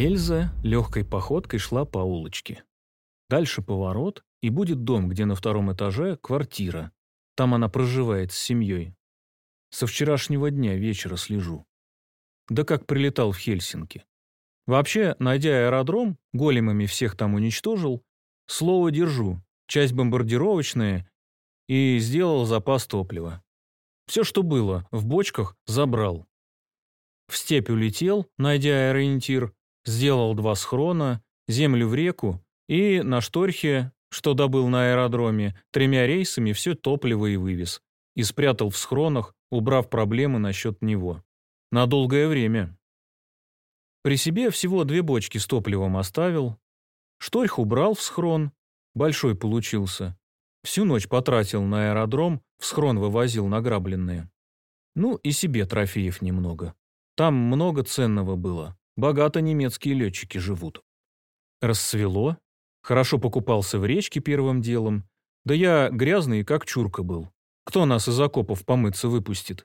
Эльза легкой походкой шла по улочке. Дальше поворот, и будет дом, где на втором этаже квартира. Там она проживает с семьей. Со вчерашнего дня вечера слежу. Да как прилетал в Хельсинки. Вообще, найдя аэродром, големами всех там уничтожил, слово держу, часть бомбардировочная, и сделал запас топлива. Все, что было, в бочках забрал. В степь улетел, найдя ориентир, сделал два схрона, землю в реку и на шторхе, что добыл на аэродроме, тремя рейсами все топливо и вывез. И спрятал в схронах, убрав проблемы насчет него. На долгое время. При себе всего две бочки с топливом оставил. Шторх убрал в схрон. Большой получился. Всю ночь потратил на аэродром, в схрон вывозил награбленные. Ну и себе трофеев немного. Там много ценного было. Богато немецкие летчики живут. Рассвело. Хорошо покупался в речке первым делом. Да я грязный, как чурка был. Кто нас из окопов помыться выпустит?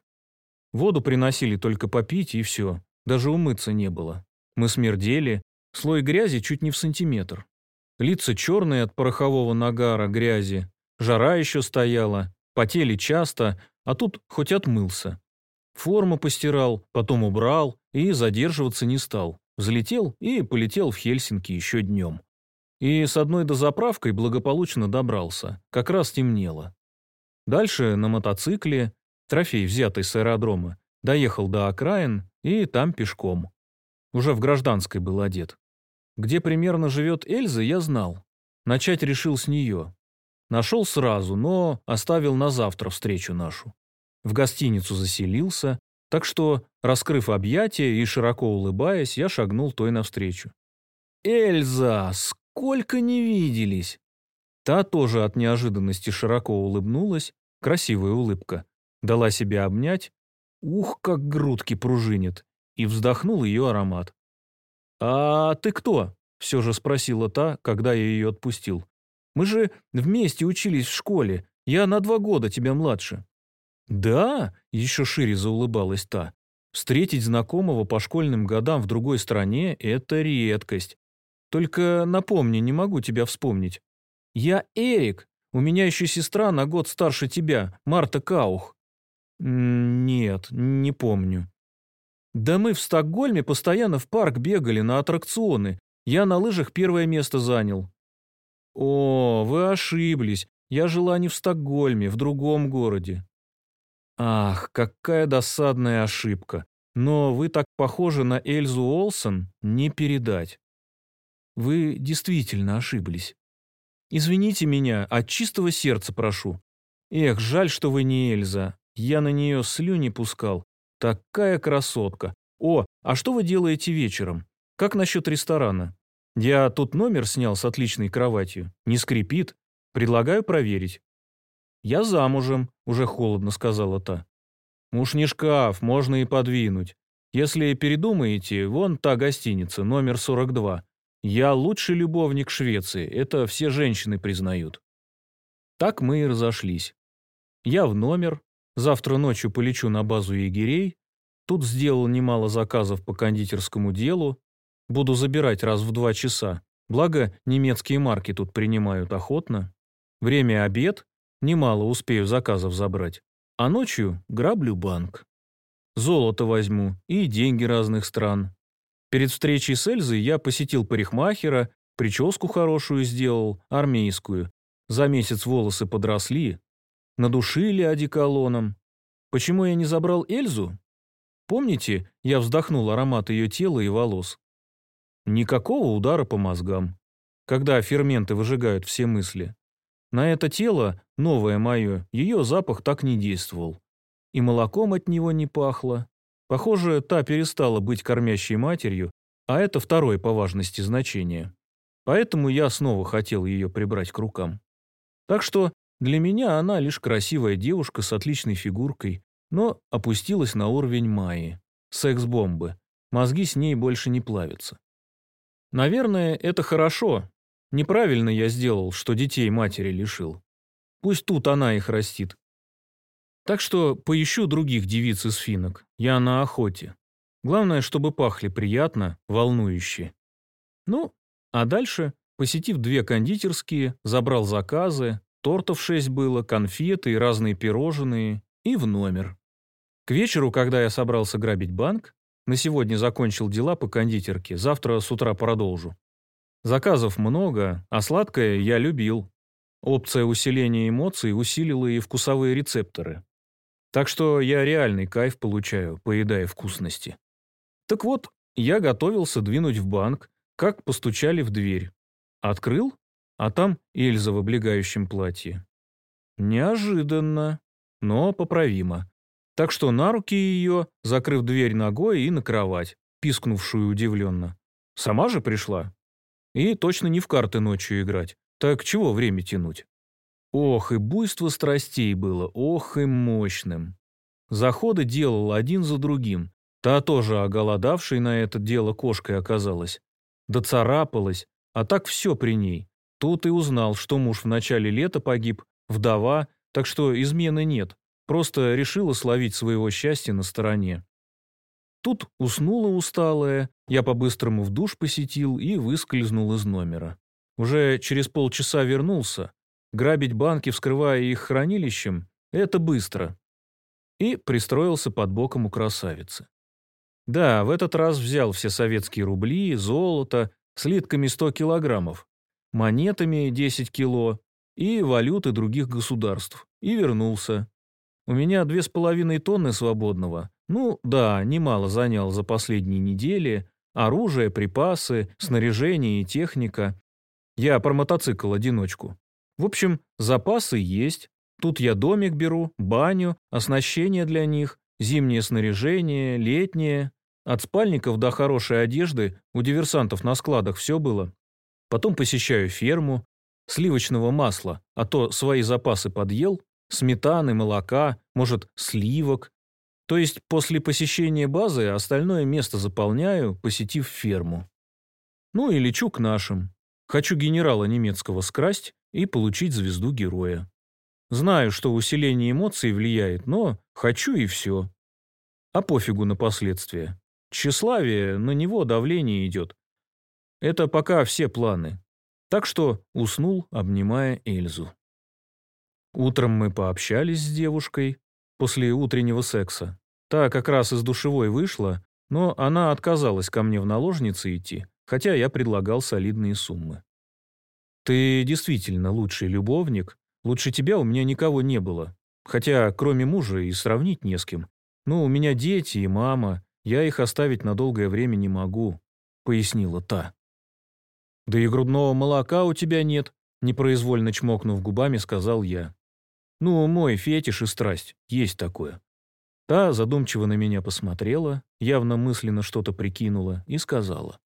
Воду приносили только попить, и все. Даже умыться не было. Мы смердели. Слой грязи чуть не в сантиметр. Лица черные от порохового нагара, грязи. Жара еще стояла. Потели часто, а тут хоть отмылся. Форму постирал, потом убрал и задерживаться не стал. Взлетел и полетел в Хельсинки еще днем. И с одной дозаправкой благополучно добрался. Как раз темнело. Дальше на мотоцикле, трофей, взятый с аэродрома, доехал до окраин и там пешком. Уже в гражданской был одет. Где примерно живет Эльза, я знал. Начать решил с нее. Нашел сразу, но оставил на завтра встречу нашу в гостиницу заселился, так что, раскрыв объятия и широко улыбаясь, я шагнул той навстречу. «Эльза, сколько не виделись!» Та тоже от неожиданности широко улыбнулась, красивая улыбка, дала себя обнять, ух, как грудки пружинит, и вздохнул ее аромат. «А ты кто?» — все же спросила та, когда я ее отпустил. «Мы же вместе учились в школе, я на два года тебя младше». «Да?» – еще шире заулыбалась та. «Встретить знакомого по школьным годам в другой стране – это редкость. Только напомни, не могу тебя вспомнить. Я Эрик. У меня еще сестра на год старше тебя, Марта Каух». «Нет, не помню». «Да мы в Стокгольме постоянно в парк бегали на аттракционы. Я на лыжах первое место занял». «О, вы ошиблись. Я жила не в Стокгольме, в другом городе. Ах, какая досадная ошибка. Но вы так похожи на Эльзу Олсон, не передать. Вы действительно ошиблись. Извините меня, от чистого сердца прошу. Эх, жаль, что вы не Эльза. Я на нее слюни пускал. Такая красотка. О, а что вы делаете вечером? Как насчет ресторана? Я тут номер снял с отличной кроватью. Не скрипит. Предлагаю проверить. «Я замужем», — уже холодно сказала та. «Уж не шкаф, можно и подвинуть. Если передумаете, вон та гостиница, номер 42. Я лучший любовник Швеции, это все женщины признают». Так мы и разошлись. Я в номер, завтра ночью полечу на базу егерей, тут сделал немало заказов по кондитерскому делу, буду забирать раз в два часа, благо немецкие марки тут принимают охотно. Время обед, Немало успею заказов забрать. А ночью граблю банк. Золото возьму и деньги разных стран. Перед встречей с Эльзой я посетил парикмахера, прическу хорошую сделал, армейскую. За месяц волосы подросли. Надушили одеколоном. Почему я не забрал Эльзу? Помните, я вздохнул аромат ее тела и волос? Никакого удара по мозгам. Когда ферменты выжигают все мысли. На это тело, новое мое, ее запах так не действовал. И молоком от него не пахло. Похоже, та перестала быть кормящей матерью, а это второе по важности значение. Поэтому я снова хотел ее прибрать к рукам. Так что для меня она лишь красивая девушка с отличной фигуркой, но опустилась на уровень Майи. Секс-бомбы. Мозги с ней больше не плавятся. Наверное, это хорошо, Неправильно я сделал, что детей матери лишил. Пусть тут она их растит. Так что поищу других девиц из финок. Я на охоте. Главное, чтобы пахли приятно, волнующе Ну, а дальше, посетив две кондитерские, забрал заказы, тортов шесть было, конфеты и разные пирожные, и в номер. К вечеру, когда я собрался грабить банк, на сегодня закончил дела по кондитерке, завтра с утра продолжу. Заказов много, а сладкое я любил. Опция усиления эмоций усилила и вкусовые рецепторы. Так что я реальный кайф получаю, поедая вкусности. Так вот, я готовился двинуть в банк, как постучали в дверь. Открыл, а там Эльза в облегающем платье. Неожиданно, но поправимо. Так что на руки ее, закрыв дверь ногой и на кровать, пискнувшую удивленно. Сама же пришла. И точно не в карты ночью играть. Так чего время тянуть? Ох, и буйство страстей было, ох и мощным. Заходы делал один за другим. Та тоже оголодавшей на это дело кошкой оказалась. Доцарапалась, а так все при ней. Тут и узнал, что муж в начале лета погиб, вдова, так что измены нет. Просто решила словить своего счастья на стороне. Тут уснула усталая, я по-быстрому в душ посетил и выскользнул из номера. Уже через полчаса вернулся. Грабить банки, вскрывая их хранилищем – это быстро. И пристроился под боком у красавицы. Да, в этот раз взял все советские рубли, золото, слитками 100 килограммов, монетами 10 кило и валюты других государств. И вернулся. У меня две с половиной тонны свободного, ну да, немало занял за последние недели. Оружие, припасы, снаряжение и техника. Я про мотоцикл одиночку. В общем, запасы есть. Тут я домик беру, баню, оснащение для них, зимнее снаряжение, летнее. От спальников до хорошей одежды у диверсантов на складах все было. Потом посещаю ферму, сливочного масла, а то свои запасы подъел, сметаны, молока, может, сливок, то есть после посещения базы остальное место заполняю, посетив ферму. Ну и лечу к нашим. Хочу генерала немецкого скрасть и получить звезду героя. Знаю, что усиление эмоций влияет, но хочу и все. А пофигу на последствия. Тщеславие, на него давление идет. Это пока все планы. Так что уснул, обнимая Эльзу. Утром мы пообщались с девушкой, после утреннего секса. Та как раз из душевой вышла, но она отказалась ко мне в наложницы идти, хотя я предлагал солидные суммы. «Ты действительно лучший любовник. Лучше тебя у меня никого не было. Хотя, кроме мужа, и сравнить не с кем. Ну, у меня дети и мама. Я их оставить на долгое время не могу», — пояснила та. «Да и грудного молока у тебя нет», — непроизвольно чмокнув губами, сказал я. Ну, мой фетиш и страсть, есть такое. Та задумчиво на меня посмотрела, явно мысленно что-то прикинула и сказала.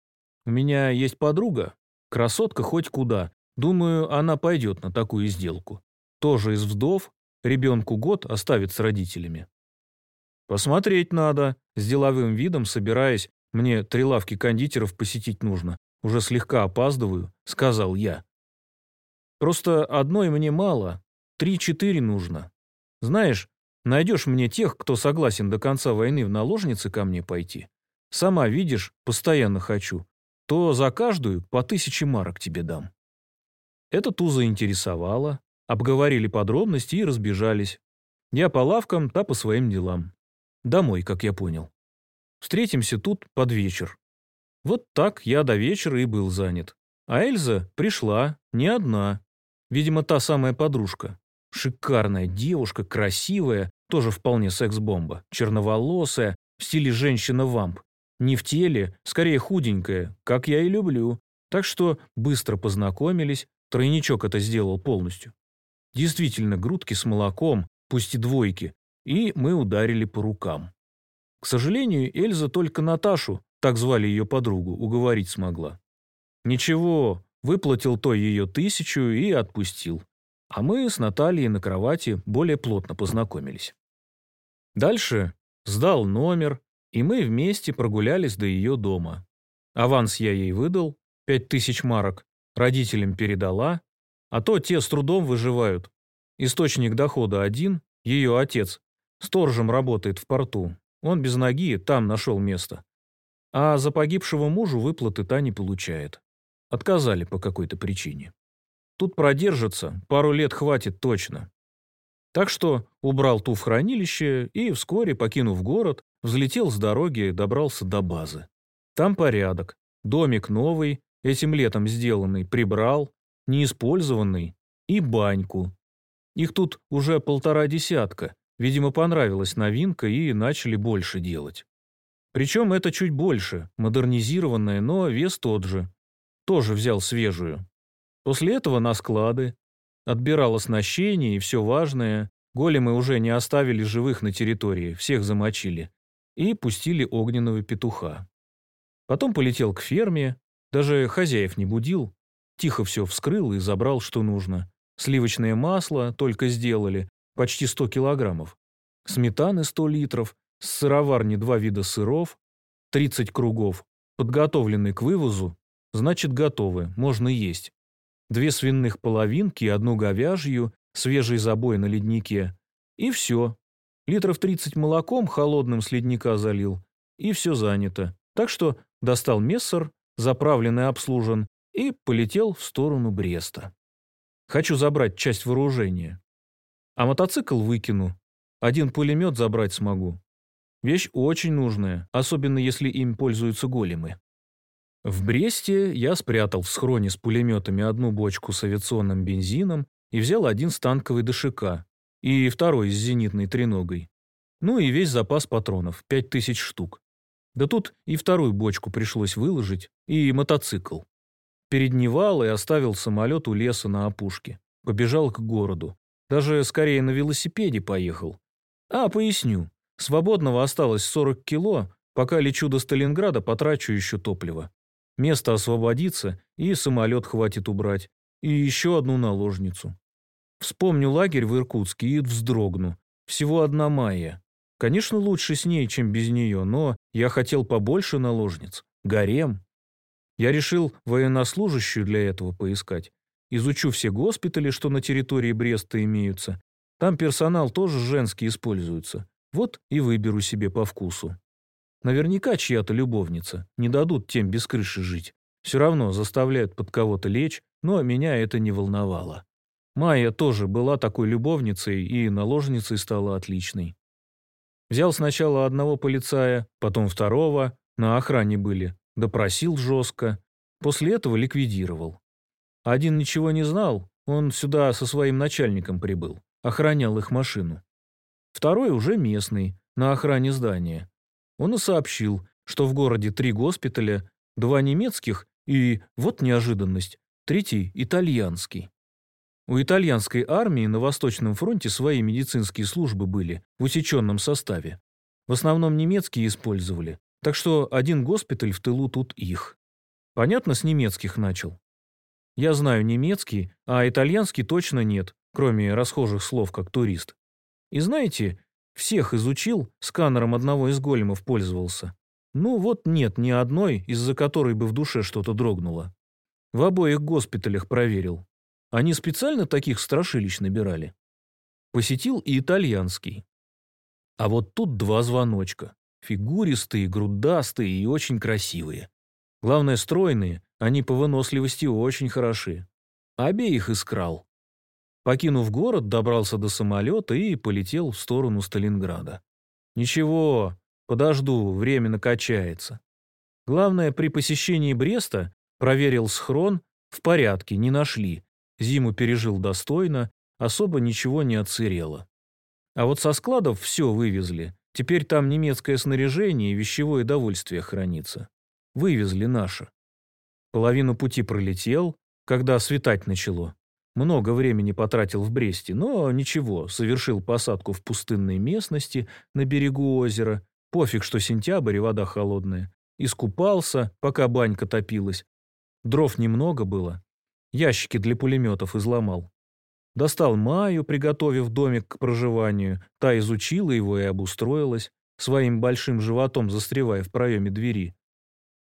«У меня есть подруга, красотка хоть куда. Думаю, она пойдет на такую сделку. Тоже из вдов, ребенку год оставит с родителями». «Посмотреть надо», с деловым видом собираясь, мне три лавки кондитеров посетить нужно. Уже слегка опаздываю, сказал я. Просто одной мне мало, Три-четыре нужно. Знаешь, найдешь мне тех, кто согласен до конца войны в наложницы ко мне пойти. Сама видишь, постоянно хочу. То за каждую по тысяче марок тебе дам». Это ту заинтересовало, обговорили подробности и разбежались. Я по лавкам, та по своим делам. Домой, как я понял. Встретимся тут под вечер. Вот так я до вечера и был занят. А Эльза пришла, не одна. Видимо, та самая подружка. Шикарная девушка, красивая, тоже вполне секс-бомба, черноволосая, в стиле женщина-вамп. Не в теле, скорее худенькая, как я и люблю. Так что быстро познакомились, тройничок это сделал полностью. Действительно, грудки с молоком, пусть и двойки, и мы ударили по рукам. К сожалению, Эльза только Наташу, так звали ее подругу, уговорить смогла. Ничего, выплатил той ее тысячу и отпустил. А мы с Натальей на кровати более плотно познакомились. Дальше сдал номер, и мы вместе прогулялись до ее дома. Аванс я ей выдал, пять тысяч марок, родителям передала, а то те с трудом выживают. Источник дохода один, ее отец, сторожем работает в порту. Он без ноги там нашел место. А за погибшего мужу выплаты та не получает. Отказали по какой-то причине. Тут продержится, пару лет хватит точно. Так что убрал ту в хранилище и вскоре, покинув город, взлетел с дороги и добрался до базы. Там порядок. Домик новый, этим летом сделанный, прибрал, неиспользованный, и баньку. Их тут уже полтора десятка. Видимо, понравилась новинка и начали больше делать. Причем это чуть больше, модернизированное, но вес тот же. Тоже взял свежую. После этого на склады. Отбирал оснащение и все важное. Големы уже не оставили живых на территории, всех замочили. И пустили огненного петуха. Потом полетел к ферме, даже хозяев не будил. Тихо все вскрыл и забрал, что нужно. Сливочное масло только сделали, почти 100 килограммов. Сметаны 100 литров, с сыроварни два вида сыров, 30 кругов, подготовленные к вывозу, значит готовы, можно есть. Две свиных половинки, одну говяжью, свежий забой на леднике. И все. Литров 30 молоком холодным с ледника залил. И все занято. Так что достал мессер, заправленный обслужен, и полетел в сторону Бреста. Хочу забрать часть вооружения. А мотоцикл выкину. Один пулемет забрать смогу. Вещь очень нужная, особенно если им пользуются големы. В Бресте я спрятал в схроне с пулеметами одну бочку с авиационным бензином и взял один с танковой ДШК и второй с зенитной треногой. Ну и весь запас патронов, 5000 штук. Да тут и вторую бочку пришлось выложить, и мотоцикл. Передневал и оставил самолет у леса на опушке. Побежал к городу. Даже скорее на велосипеде поехал. А, поясню. Свободного осталось 40 кило, пока лечу до Сталинграда, потрачу еще топливо. Место освободится, и самолет хватит убрать. И еще одну наложницу. Вспомню лагерь в Иркутске и вздрогну. Всего одна Майя. Конечно, лучше с ней, чем без нее, но я хотел побольше наложниц. Гарем. Я решил военнослужащую для этого поискать. Изучу все госпитали, что на территории Бреста имеются. Там персонал тоже женский используется. Вот и выберу себе по вкусу. Наверняка чья-то любовница. Не дадут тем без крыши жить. Все равно заставляют под кого-то лечь, но меня это не волновало. Майя тоже была такой любовницей и наложницей стала отличной. Взял сначала одного полицая, потом второго, на охране были, допросил жестко, после этого ликвидировал. Один ничего не знал, он сюда со своим начальником прибыл, охранял их машину. Второй уже местный, на охране здания. Он и сообщил, что в городе три госпиталя, два немецких и, вот неожиданность, третий итальянский. У итальянской армии на Восточном фронте свои медицинские службы были в усеченном составе. В основном немецкие использовали, так что один госпиталь в тылу тут их. Понятно, с немецких начал. Я знаю немецкий, а итальянский точно нет, кроме расхожих слов как турист. И знаете, всех изучил, сканером одного из големов пользовался. Ну вот нет ни одной, из-за которой бы в душе что-то дрогнуло. В обоих госпиталях проверил. Они специально таких страшилищ набирали. Посетил и итальянский. А вот тут два звоночка. Фигуристые, грудастые и очень красивые. Главное, стройные, они по выносливости очень хороши. Обеих искрал. Покинув город, добрался до самолета и полетел в сторону Сталинграда. Ничего, подожду, время накачается. Главное, при посещении Бреста проверил схрон, в порядке, не нашли. Зиму пережил достойно, особо ничего не отсырело. А вот со складов все вывезли. Теперь там немецкое снаряжение и вещевое довольствие хранится. Вывезли наше. Половину пути пролетел, когда светать начало. Много времени потратил в Бресте, но ничего, совершил посадку в пустынной местности на берегу озера. Пофиг, что сентябрь и вода холодная. Искупался, пока банька топилась. Дров немного было. Ящики для пулеметов изломал. Достал Маю, приготовив домик к проживанию. Та изучила его и обустроилась, своим большим животом застревая в проеме двери.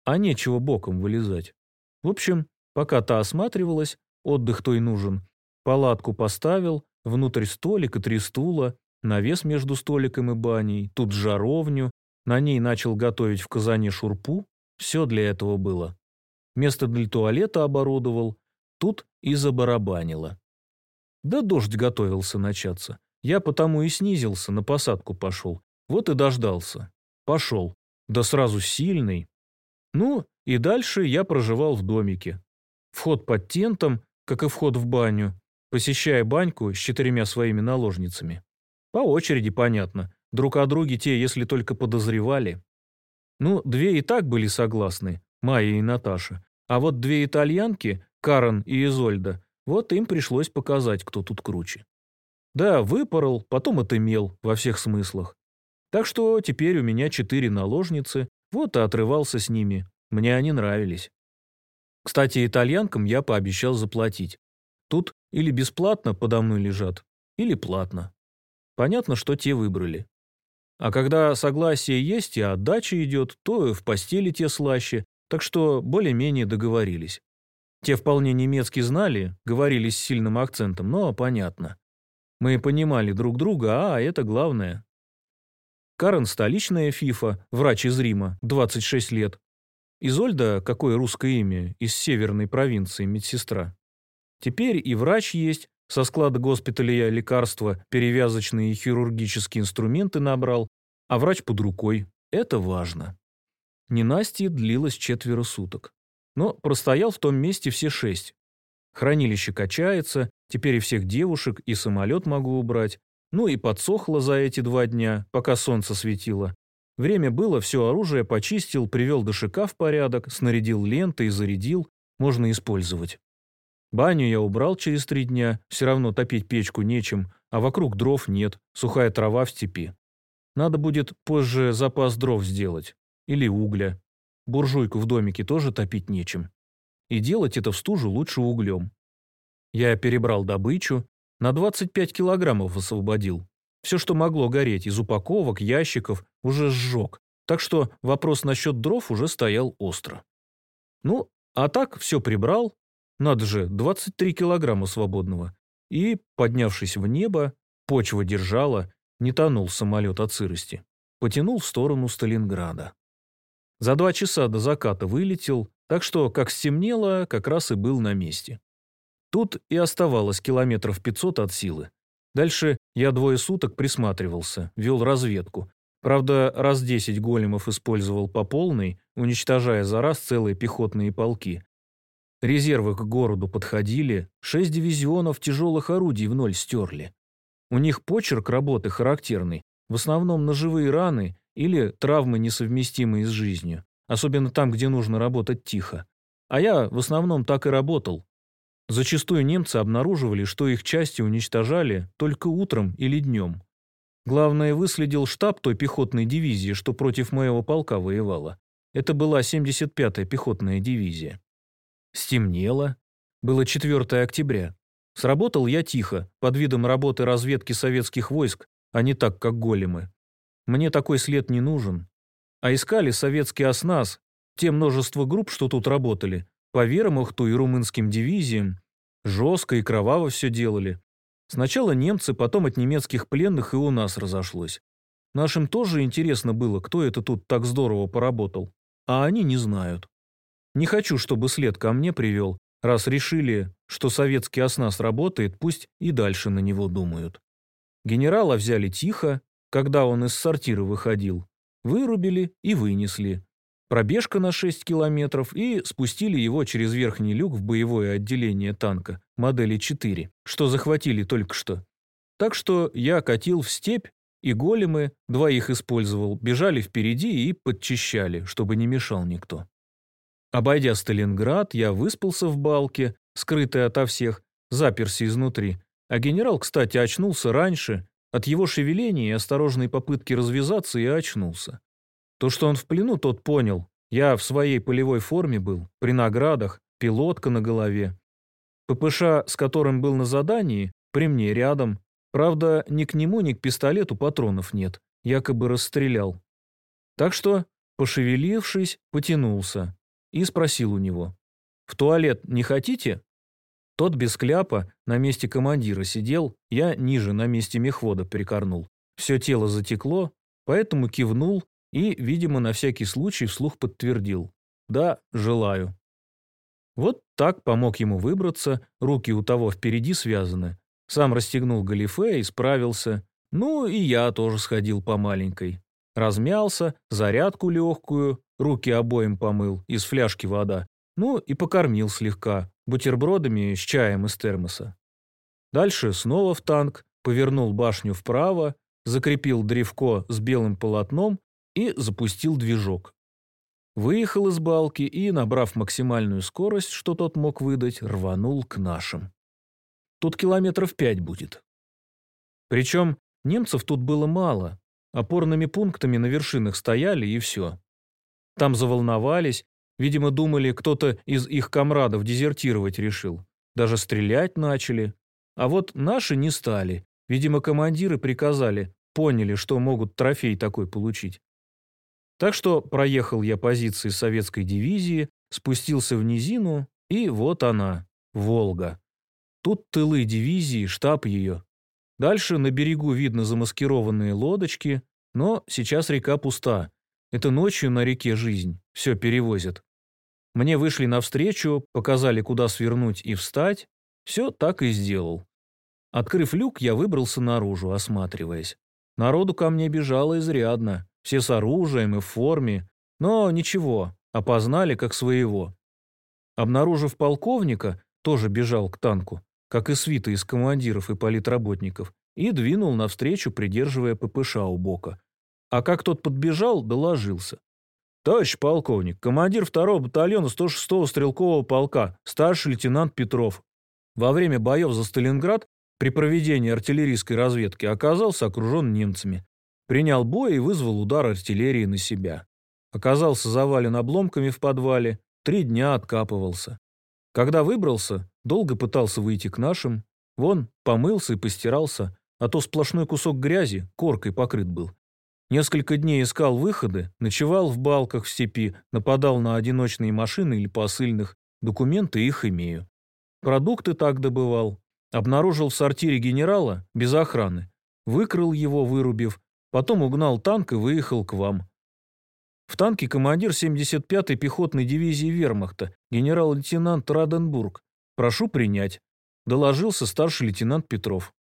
А нечего боком вылезать. В общем, пока та осматривалась, Отдых той нужен. Палатку поставил, внутрь столик и три стула, навес между столиком и баней, тут жаровню, на ней начал готовить в казане шурпу. Все для этого было. место для туалета оборудовал, тут и забарабанило. Да дождь готовился начаться. Я потому и снизился, на посадку пошел. Вот и дождался. Пошел. Да сразу сильный. Ну, и дальше я проживал в домике. Вход под тентом, как и вход в баню, посещая баньку с четырьмя своими наложницами. По очереди, понятно. Друг о друге те, если только подозревали. Ну, две и так были согласны, Майя и Наташа. А вот две итальянки, Карен и Изольда, вот им пришлось показать, кто тут круче. Да, выпорол, потом отымел во всех смыслах. Так что теперь у меня четыре наложницы, вот и отрывался с ними. Мне они нравились. Кстати, итальянкам я пообещал заплатить. Тут или бесплатно подо мной лежат, или платно. Понятно, что те выбрали. А когда согласие есть и отдача идет, то в постели те слаще, так что более-менее договорились. Те вполне немецкий знали, говорили с сильным акцентом, но понятно. Мы понимали друг друга, а это главное. Карен – столичная фифа, врач из Рима, 26 лет. Изольда, какое русское имя, из северной провинции, медсестра. Теперь и врач есть, со склада госпиталя я лекарства, перевязочные и хирургические инструменты набрал, а врач под рукой. Это важно. Ненастье длилось четверо суток. Но простоял в том месте все шесть. Хранилище качается, теперь и всех девушек, и самолет могу убрать. Ну и подсохло за эти два дня, пока солнце светило. Время было, все оружие почистил, привел ДШК в порядок, снарядил ленты и зарядил, можно использовать. Баню я убрал через три дня, все равно топить печку нечем, а вокруг дров нет, сухая трава в степи. Надо будет позже запас дров сделать. Или угля. Буржуйку в домике тоже топить нечем. И делать это в стужу лучше углем. Я перебрал добычу, на 25 килограммов освободил. Все, что могло гореть из упаковок, ящиков, уже сжег. Так что вопрос насчет дров уже стоял остро. Ну, а так все прибрал, надо же, 23 килограмма свободного. И, поднявшись в небо, почва держала, не тонул самолет от сырости. Потянул в сторону Сталинграда. За два часа до заката вылетел, так что, как стемнело, как раз и был на месте. Тут и оставалось километров 500 от силы. Дальше я двое суток присматривался, вел разведку. Правда, раз 10 големов использовал по полной, уничтожая за раз целые пехотные полки. Резервы к городу подходили, шесть дивизионов тяжелых орудий в ноль стерли. У них почерк работы характерный, в основном ножевые раны или травмы, несовместимые с жизнью, особенно там, где нужно работать тихо. А я в основном так и работал. Зачастую немцы обнаруживали, что их части уничтожали только утром или днем. Главное, выследил штаб той пехотной дивизии, что против моего полка воевала. Это была 75-я пехотная дивизия. Стемнело. Было 4 октября. Сработал я тихо, под видом работы разведки советских войск, а не так, как големы. Мне такой след не нужен. А искали советский оснас, те множество групп, что тут работали, по вермахту и румынским дивизиям, жестко и кроваво все делали. Сначала немцы, потом от немецких пленных и у нас разошлось. Нашим тоже интересно было, кто это тут так здорово поработал. А они не знают. Не хочу, чтобы след ко мне привел. Раз решили, что советский оснас работает, пусть и дальше на него думают. Генерала взяли тихо, когда он из сортира выходил. Вырубили и вынесли. Пробежка на 6 километров и спустили его через верхний люк в боевое отделение танка модели 4, что захватили только что. Так что я катил в степь, и големы, двоих использовал, бежали впереди и подчищали, чтобы не мешал никто. Обойдя Сталинград, я выспался в балке, скрытой ото всех, заперся изнутри. А генерал, кстати, очнулся раньше. От его шевеления и осторожной попытки развязаться я очнулся. То, что он в плену, тот понял. Я в своей полевой форме был, при наградах, пилотка на голове. ППШ, с которым был на задании, при мне рядом. Правда, ни к нему, ни к пистолету патронов нет. Якобы расстрелял. Так что, пошевелившись, потянулся и спросил у него. «В туалет не хотите?» Тот без кляпа на месте командира сидел, я ниже на месте мехвода прикорнул. Все тело затекло, поэтому кивнул и, видимо, на всякий случай вслух подтвердил. «Да, желаю». Вот так помог ему выбраться, руки у того впереди связаны. Сам расстегнул галифе и справился. Ну и я тоже сходил по маленькой. Размялся, зарядку легкую, руки обоим помыл, из фляжки вода. Ну и покормил слегка, бутербродами с чаем из термоса. Дальше снова в танк, повернул башню вправо, закрепил древко с белым полотном и запустил движок. Выехал из балки и, набрав максимальную скорость, что тот мог выдать, рванул к нашим. Тут километров пять будет. Причем немцев тут было мало, опорными пунктами на вершинах стояли и все. Там заволновались, видимо, думали, кто-то из их комрадов дезертировать решил. Даже стрелять начали. А вот наши не стали. Видимо, командиры приказали, поняли, что могут трофей такой получить. Так что проехал я позиции советской дивизии, спустился в низину, и вот она, Волга. Тут тылы дивизии, штаб ее. Дальше на берегу видно замаскированные лодочки, но сейчас река пуста. Это ночью на реке жизнь, все перевозят. Мне вышли навстречу, показали, куда свернуть и встать. Все так и сделал. Открыв люк, я выбрался наружу, осматриваясь. Народу ко мне бежало изрядно, все с оружием и в форме, но ничего, опознали как своего. Обнаружив полковника, тоже бежал к танку, как и свита из командиров и политработников, и двинул навстречу, придерживая ППШ у бока. А как тот подбежал, доложился. «Товарищ полковник, командир 2-го батальона 106-го стрелкового полка, старший лейтенант Петров. Во время боев за Сталинград при проведении артиллерийской разведки оказался окружен немцами. Принял бой и вызвал удар артиллерии на себя. Оказался завален обломками в подвале, три дня откапывался. Когда выбрался, долго пытался выйти к нашим. Вон, помылся и постирался, а то сплошной кусок грязи, коркой покрыт был. Несколько дней искал выходы, ночевал в балках в степи, нападал на одиночные машины или посыльных, документы их имею. Продукты так добывал, Обнаружил в сортире генерала, без охраны. Выкрал его, вырубив. Потом угнал танк и выехал к вам. В танке командир 75-й пехотной дивизии вермахта, генерал-лейтенант Раденбург. Прошу принять. Доложился старший лейтенант Петров.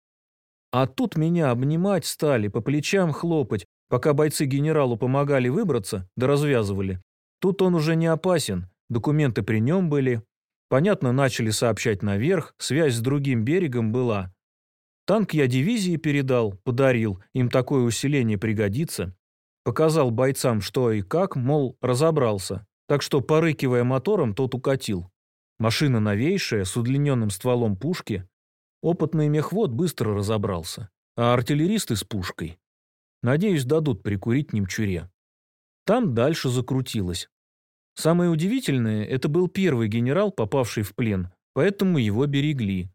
А тут меня обнимать стали, по плечам хлопать, пока бойцы генералу помогали выбраться, да развязывали. Тут он уже не опасен, документы при нем были, Понятно, начали сообщать наверх, связь с другим берегом была. Танк я дивизии передал, подарил, им такое усиление пригодится. Показал бойцам, что и как, мол, разобрался. Так что, порыкивая мотором, тот укатил. Машина новейшая, с удлиненным стволом пушки. Опытный мехвод быстро разобрался, а артиллеристы с пушкой. Надеюсь, дадут прикурить немчуре. Там дальше закрутилось. Самое удивительное, это был первый генерал, попавший в плен, поэтому его берегли.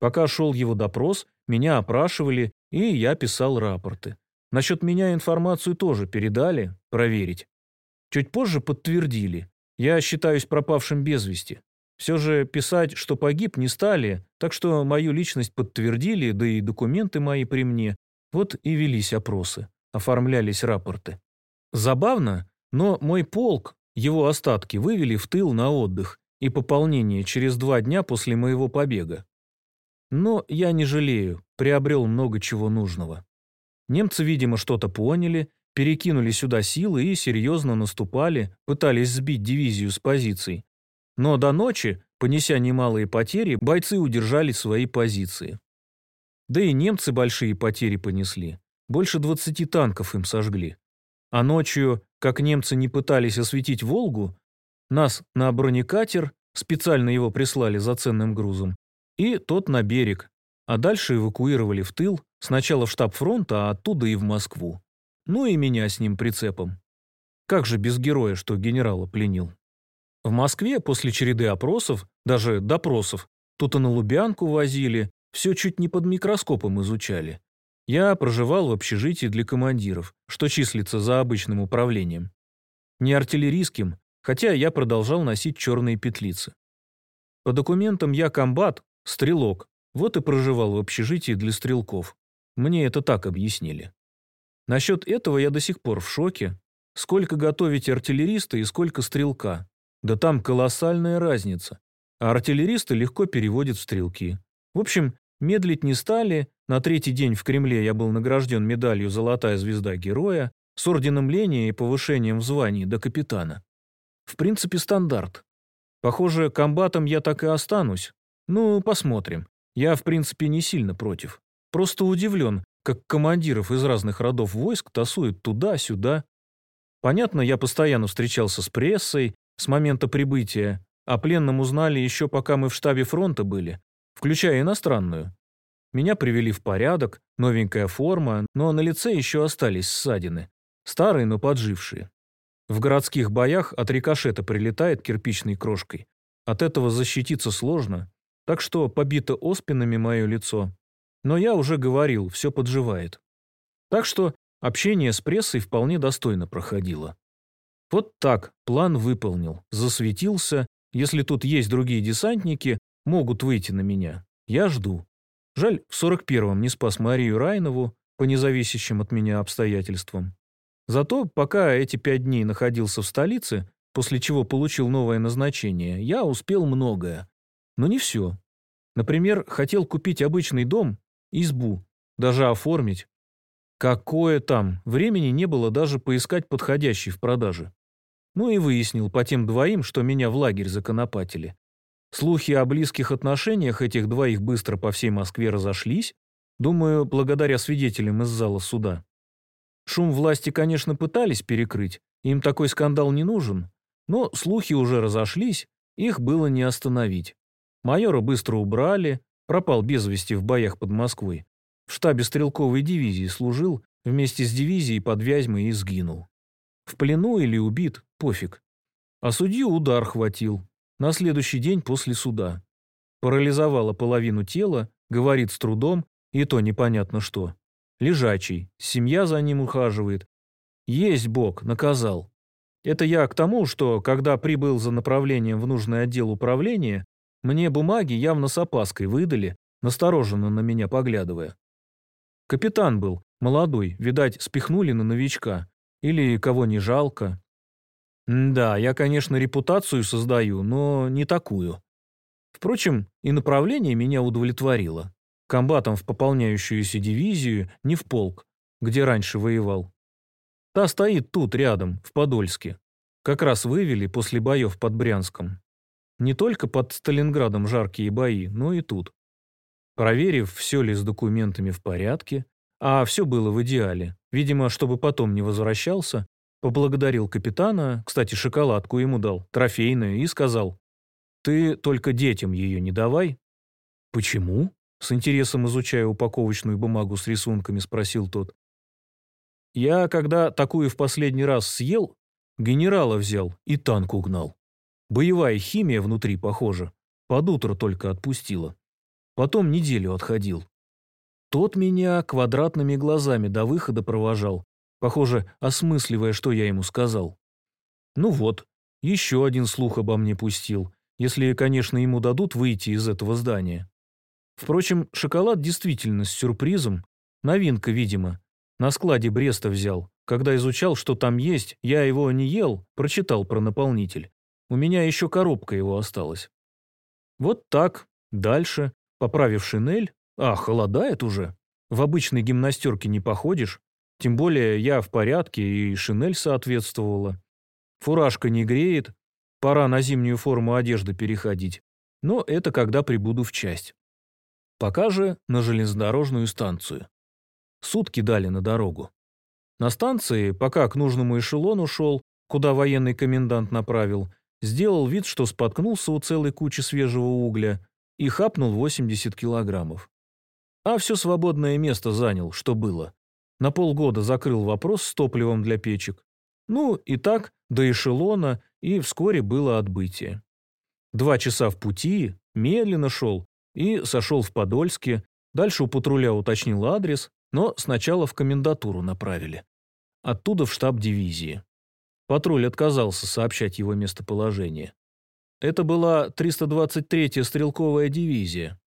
Пока шел его допрос, меня опрашивали, и я писал рапорты. Насчет меня информацию тоже передали, проверить. Чуть позже подтвердили. Я считаюсь пропавшим без вести. Все же писать, что погиб, не стали, так что мою личность подтвердили, да и документы мои при мне. Вот и велись опросы, оформлялись рапорты. Забавно, но мой полк, его остатки вывели в тыл на отдых и пополнение через два дня после моего побега. Но я не жалею, приобрел много чего нужного. Немцы, видимо, что-то поняли, перекинули сюда силы и серьезно наступали, пытались сбить дивизию с позиций. Но до ночи, понеся немалые потери, бойцы удержали свои позиции. Да и немцы большие потери понесли. Больше 20 танков им сожгли. А ночью, как немцы не пытались осветить Волгу, нас на бронекатер, специально его прислали за ценным грузом, и тот на берег, а дальше эвакуировали в тыл, сначала в штаб фронта, а оттуда и в Москву. Ну и меня с ним прицепом. Как же без героя, что генерала пленил. В Москве после череды опросов, даже допросов, тут и на Лубянку возили, все чуть не под микроскопом изучали. Я проживал в общежитии для командиров, что числится за обычным управлением. Не артиллерийским, хотя я продолжал носить черные петлицы. По документам я комбат, стрелок, вот и проживал в общежитии для стрелков. Мне это так объяснили. Насчет этого я до сих пор в шоке. Сколько готовить артиллериста и сколько стрелка. Да там колоссальная разница. а артиллеристы легко переводят в стрелки. В общем, медлить не стали, на третий день в Кремле я был награжден медалью «Золотая звезда героя», с орденом Ленина и повышением в звании до капитана. В принципе, стандарт. Похоже, комбатом я так и останусь. Ну, посмотрим. Я, в принципе, не сильно против. Просто удивлен, как командиров из разных родов войск тасуют туда-сюда. Понятно, я постоянно встречался с прессой с момента прибытия, а пленном узнали еще пока мы в штабе фронта были, включая иностранную. Меня привели в порядок, новенькая форма, но на лице еще остались ссадины. Старые, но поджившие. В городских боях от рикошета прилетает кирпичной крошкой. От этого защититься сложно, так что побито оспинами мое лицо, но я уже говорил, все подживает. Так что общение с прессой вполне достойно проходило. Вот так, план выполнил, засветился. Если тут есть другие десантники, могут выйти на меня. Я жду. Жаль, в 41-м не спас Марию Райнову по независящим от меня обстоятельствам. Зато, пока эти пять дней находился в столице, после чего получил новое назначение, я успел многое. Но не все. Например, хотел купить обычный дом избу, даже оформить. Какое там, времени не было даже поискать подходящий в продаже. Ну и выяснил по тем двоим, что меня в лагерь законопатили. Слухи о близких отношениях этих двоих быстро по всей Москве разошлись, думаю, благодаря свидетелям из зала суда. Шум власти, конечно, пытались перекрыть, им такой скандал не нужен, но слухи уже разошлись, их было не остановить. Майора быстро убрали, Пропал без вести в боях под Москвой. В штабе стрелковой дивизии служил, вместе с дивизией под Вязьмой и сгинул. В плену или убит, пофиг. А судью удар хватил. На следующий день после суда. Парализовала половину тела, говорит с трудом, и то непонятно что. Лежачий, семья за ним ухаживает. Есть Бог, наказал. Это я к тому, что, когда прибыл за направлением в нужный отдел управления, мне бумаги явно с опаской выдали, настороженно на меня поглядывая. Капитан был, молодой, видать, спихнули на новичка. Или кого не жалко. да, я, конечно, репутацию создаю, но не такую. Впрочем, и направление меня удовлетворило. Комбатом в пополняющуюся дивизию, не в полк, где раньше воевал. Та стоит тут, рядом, в Подольске. Как раз вывели после боев под Брянском. Не только под Сталинградом жаркие бои, но и тут. Проверив, все ли с документами в порядке, а все было в идеале, видимо, чтобы потом не возвращался, поблагодарил капитана, кстати, шоколадку ему дал, трофейную, и сказал, «Ты только детям ее не давай». «Почему?» — с интересом изучая упаковочную бумагу с рисунками, спросил тот. «Я, когда такую в последний раз съел, генерала взял и танк угнал. Боевая химия внутри, похоже, под утро только отпустила. Потом неделю отходил. Тот меня квадратными глазами до выхода провожал, похоже, осмысливая, что я ему сказал. Ну вот, еще один слух обо мне пустил, если, конечно, ему дадут выйти из этого здания. Впрочем, шоколад действительно с сюрпризом, новинка, видимо. На складе Бреста взял. Когда изучал, что там есть, я его не ел, прочитал про наполнитель. У меня еще коробка его осталась. Вот так. Дальше, поправив шинель, а, холодает уже. В обычной гимнастерке не походишь. Тем более я в порядке, и шинель соответствовала. Фуражка не греет. Пора на зимнюю форму одежды переходить. Но это когда прибуду в часть. Пока же на железнодорожную станцию. Сутки дали на дорогу. На станции, пока к нужному эшелону шел, куда военный комендант направил, сделал вид, что споткнулся у целой кучи свежего угля и хапнул 80 килограммов. А все свободное место занял, что было. На полгода закрыл вопрос с топливом для печек. Ну, и так, до эшелона, и вскоре было отбытие. Два часа в пути, медленно шел, и сошел в Подольске, дальше у патруля уточнил адрес, но сначала в комендатуру направили. Оттуда в штаб дивизии. Патруль отказался сообщать его местоположение. Это была 323-я стрелковая дивизия.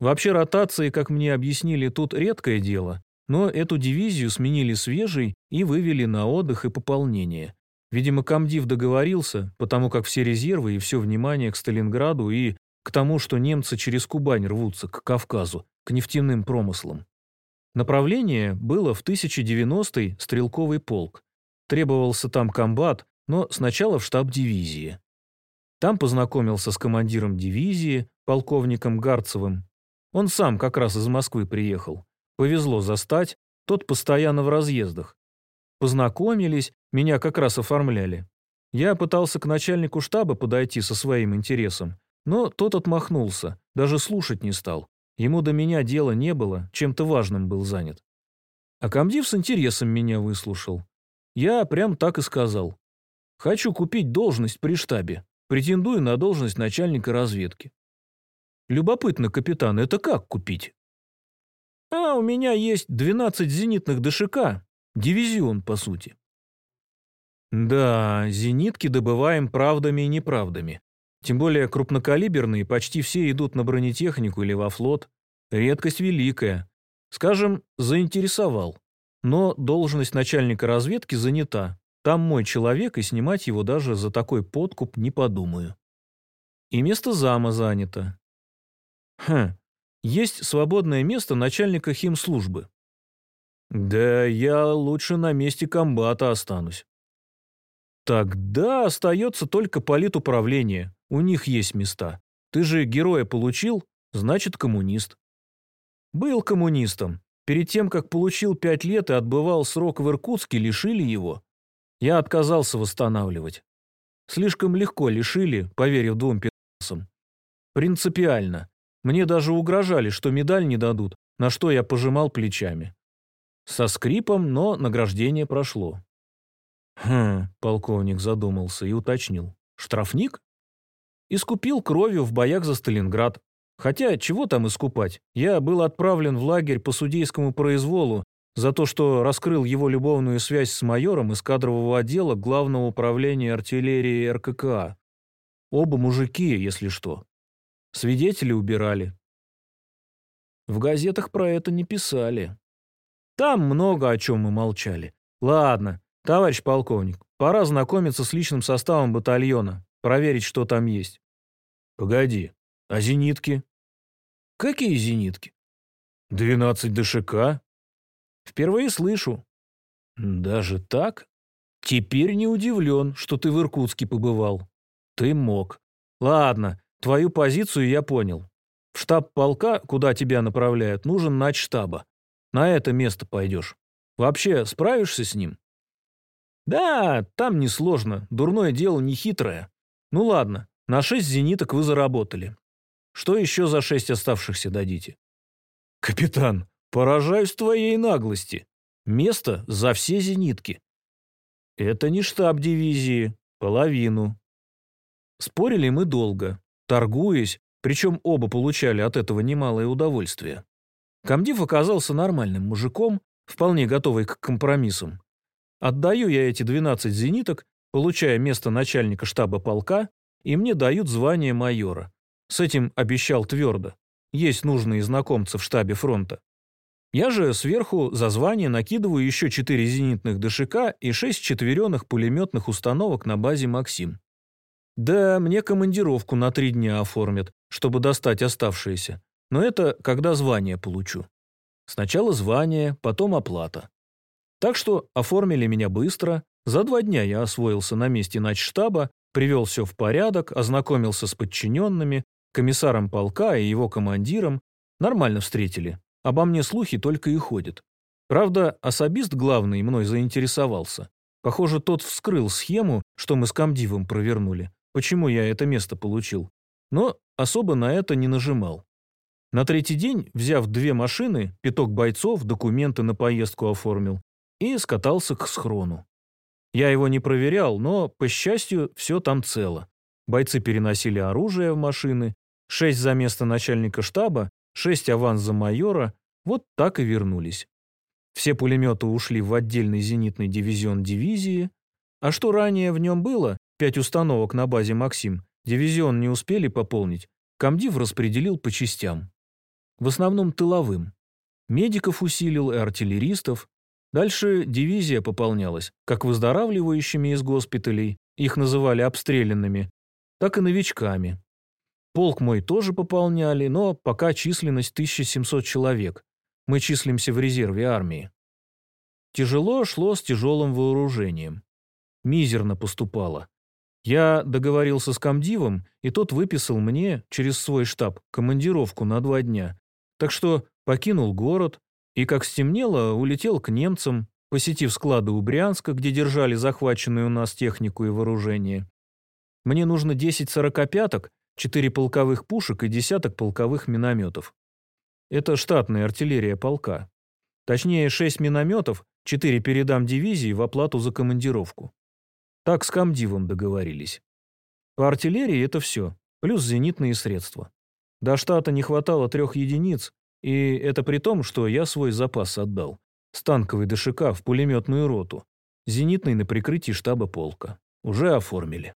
Вообще ротации, как мне объяснили, тут редкое дело, но эту дивизию сменили свежей и вывели на отдых и пополнение. Видимо, комдив договорился, потому как все резервы и все внимание к Сталинграду и к тому, что немцы через Кубань рвутся к Кавказу, к нефтяным промыслам. Направление было в 1090-й стрелковый полк. Требовался там комбат, но сначала в штаб дивизии. Там познакомился с командиром дивизии, полковником Гарцевым. Он сам как раз из Москвы приехал. Повезло застать, тот постоянно в разъездах. Познакомились, меня как раз оформляли. Я пытался к начальнику штаба подойти со своим интересом, но тот отмахнулся, даже слушать не стал. Ему до меня дела не было, чем-то важным был занят. А комдив с интересом меня выслушал. Я прям так и сказал. Хочу купить должность при штабе. Претендую на должность начальника разведки. Любопытно, капитан, это как купить? А у меня есть 12 зенитных ДШК, дивизион, по сути. Да, зенитки добываем правдами и неправдами. Тем более крупнокалиберные почти все идут на бронетехнику или во флот. Редкость великая. Скажем, заинтересовал. Но должность начальника разведки занята. Там мой человек, и снимать его даже за такой подкуп не подумаю. И место зама занято. Хм, есть свободное место начальника химслужбы. Да я лучше на месте комбата останусь. Тогда остается только политуправление. У них есть места. Ты же героя получил, значит коммунист. Был коммунистом. Перед тем, как получил пять лет и отбывал срок в Иркутске, лишили его. Я отказался восстанавливать. Слишком легко лишили, поверив двум пи***цам. Принципиально. Мне даже угрожали, что медаль не дадут, на что я пожимал плечами. Со скрипом, но награждение прошло. Хм, полковник задумался и уточнил. Штрафник? Искупил кровью в боях за Сталинград. Хотя, чего там искупать? Я был отправлен в лагерь по судейскому произволу за то, что раскрыл его любовную связь с майором из кадрового отдела Главного управления артиллерии РККА. Оба мужики, если что. Свидетели убирали. В газетах про это не писали. Там много о чем мы молчали. Ладно, товарищ полковник, пора знакомиться с личным составом батальона, проверить, что там есть. Погоди, а зенитки? Какие зенитки? 12 ДШК. Впервые слышу. Даже так? Теперь не удивлен, что ты в Иркутске побывал. Ты мог. Ладно, Твою позицию я понял. В штаб полка, куда тебя направляют, нужен начштаба. На это место пойдешь. Вообще, справишься с ним? Да, там несложно. Дурное дело не хитрое. Ну ладно, на шесть зениток вы заработали. Что еще за шесть оставшихся дадите? Капитан, поражаюсь твоей наглости. Место за все зенитки. Это не штаб дивизии, половину. Спорили мы долго торгуясь, причем оба получали от этого немалое удовольствие. Комдив оказался нормальным мужиком, вполне готовый к компромиссам. Отдаю я эти 12 зениток, получая место начальника штаба полка, и мне дают звание майора. С этим обещал твердо. Есть нужные знакомцы в штабе фронта. Я же сверху за звание накидываю еще 4 зенитных ДШК и 6 четверенных пулеметных установок на базе «Максим». Да, мне командировку на три дня оформят, чтобы достать оставшиеся. Но это когда звание получу. Сначала звание, потом оплата. Так что оформили меня быстро. За два дня я освоился на месте начштаба, привел все в порядок, ознакомился с подчиненными, комиссаром полка и его командиром. Нормально встретили. Обо мне слухи только и ходят. Правда, особист главный мной заинтересовался. Похоже, тот вскрыл схему, что мы с комдивом провернули почему я это место получил, но особо на это не нажимал. На третий день, взяв две машины, пяток бойцов, документы на поездку оформил и скатался к схрону. Я его не проверял, но, по счастью, все там цело. Бойцы переносили оружие в машины, шесть за место начальника штаба, шесть аванс за майора, вот так и вернулись. Все пулеметы ушли в отдельный зенитный дивизион дивизии, а что ранее в нем было, Пять установок на базе «Максим». Дивизион не успели пополнить. Комдив распределил по частям. В основном тыловым. Медиков усилил и артиллеристов. Дальше дивизия пополнялась, как выздоравливающими из госпиталей, их называли обстрелянными, так и новичками. Полк мой тоже пополняли, но пока численность 1700 человек. Мы числимся в резерве армии. Тяжело шло с тяжелым вооружением. Мизерно поступало. Я договорился с комдивом, и тот выписал мне через свой штаб командировку на два дня. Так что покинул город и, как стемнело, улетел к немцам, посетив склады у Брянска, где держали захваченную у нас технику и вооружение. Мне нужно 10 сорокопяток, 4 полковых пушек и десяток полковых минометов. Это штатная артиллерия полка. Точнее, 6 минометов, 4 передам дивизии в оплату за командировку. Так с комдивом договорились. По артиллерии это все, плюс зенитные средства. До штата не хватало трех единиц, и это при том, что я свой запас отдал. С танковой ДШК в пулеметную роту, зенитный на прикрытии штаба полка. Уже оформили.